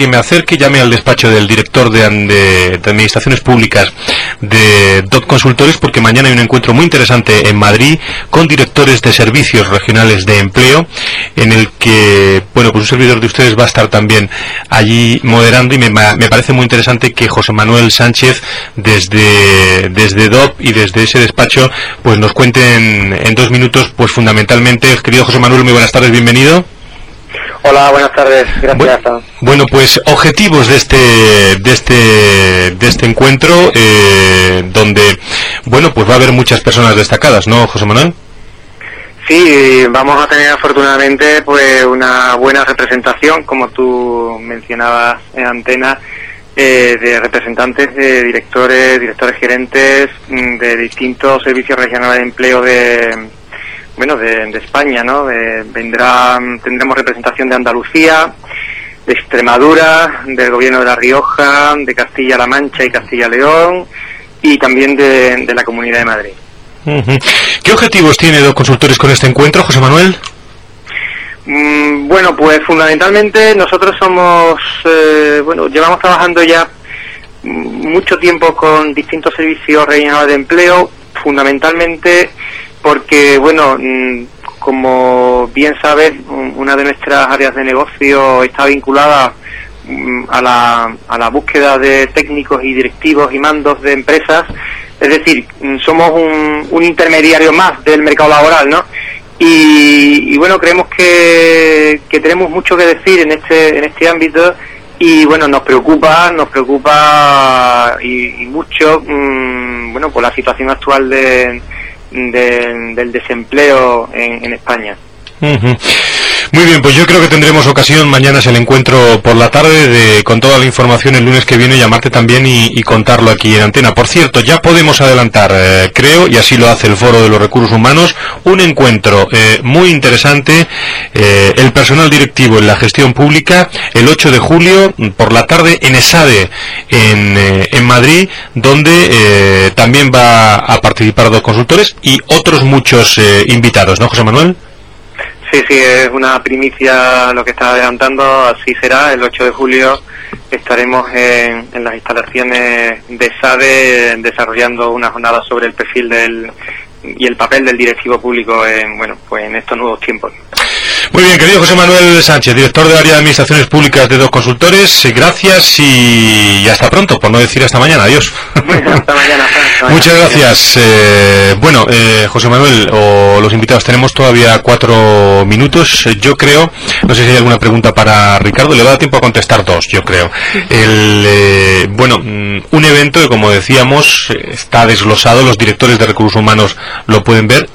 que me acerque, llame al despacho del director de, Administraciones Públicas de DOT Consultores, porque mañana hay un encuentro muy interesante en Madrid con directores de servicios regionales de empleo, en el que, bueno, pues un servidor de ustedes va a estar también allí moderando y me, parece muy interesante que José Manuel Sánchez, desde, desde DOP y desde ese despacho, pues nos cuenten en dos minutos, pues fundamentalmente, querido José Manuel, muy buenas tardes, bienvenido. Hola, buenas tardes. Gracias. Bueno, pues objetivos de este de este de este encuentro eh, donde bueno, pues va a haber muchas personas destacadas, ¿no, José Manuel? Sí, vamos a tener afortunadamente pues una buena representación, como tú mencionabas en antena, eh, de representantes de directores, directores gerentes mm, de distintos servicios regionales de empleo de bueno, de, España, ¿no? vendrá, tendremos representación de Andalucía, de Extremadura, del Gobierno de La Rioja, de Castilla-La Mancha y Castilla-León y también de, la Comunidad de Madrid. ¿Qué objetivos tiene los consultores con este encuentro, José Manuel? Mm, bueno, pues fundamentalmente nosotros somos, eh, bueno, llevamos trabajando ya mucho tiempo con distintos servicios regionales de empleo, fundamentalmente porque, bueno, mm, como bien sabes, una de nuestras áreas de negocio está vinculada mm, a la, a la búsqueda de técnicos y directivos y mandos de empresas. Es decir, mm, somos un, un intermediario más del mercado laboral, ¿no? Y, bueno, creemos que, que, tenemos mucho que decir en este, en este ámbito y bueno, nos preocupa, nos preocupa y, mucho, bueno, por la situación actual de del desempleo en, España. Muy bien, pues yo creo que tendremos ocasión, mañana es el encuentro por la tarde, de con toda la información el lunes que viene llamarte también y, contarlo aquí en antena. Por cierto, ya podemos adelantar, eh, creo, y así lo hace el Foro de los Recursos Humanos, un encuentro eh, muy interesante, eh, el personal directivo en la gestión pública, el 8 de julio por la tarde en ESADE, en, en Madrid, donde también va a participar dos consultores y otros muchos invitados, ¿no, José Manuel? Sí, sí, es una primicia lo que está adelantando, así será. El 8 de julio estaremos en, en las instalaciones de SADE desarrollando una jornada sobre el perfil del y el papel del directivo público en, bueno, pues en estos nuevos tiempos. Muy bien, querido José Manuel Sánchez, director del área de Administraciones Públicas de dos consultores, eh, gracias y hasta pronto, por no decir hasta mañana. Adiós. hasta mañana. Muchas gracias. Eh, bueno, eh, José Manuel o los invitados, tenemos todavía cuatro minutos. Yo creo, no sé si hay alguna pregunta para Ricardo, le va a dar tiempo a contestar dos, yo creo. El, bueno, mm, un evento que, como decíamos, está desglosado, los directores de recursos humanos lo pueden ver